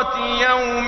مِيقَاتِ يَوْمٍ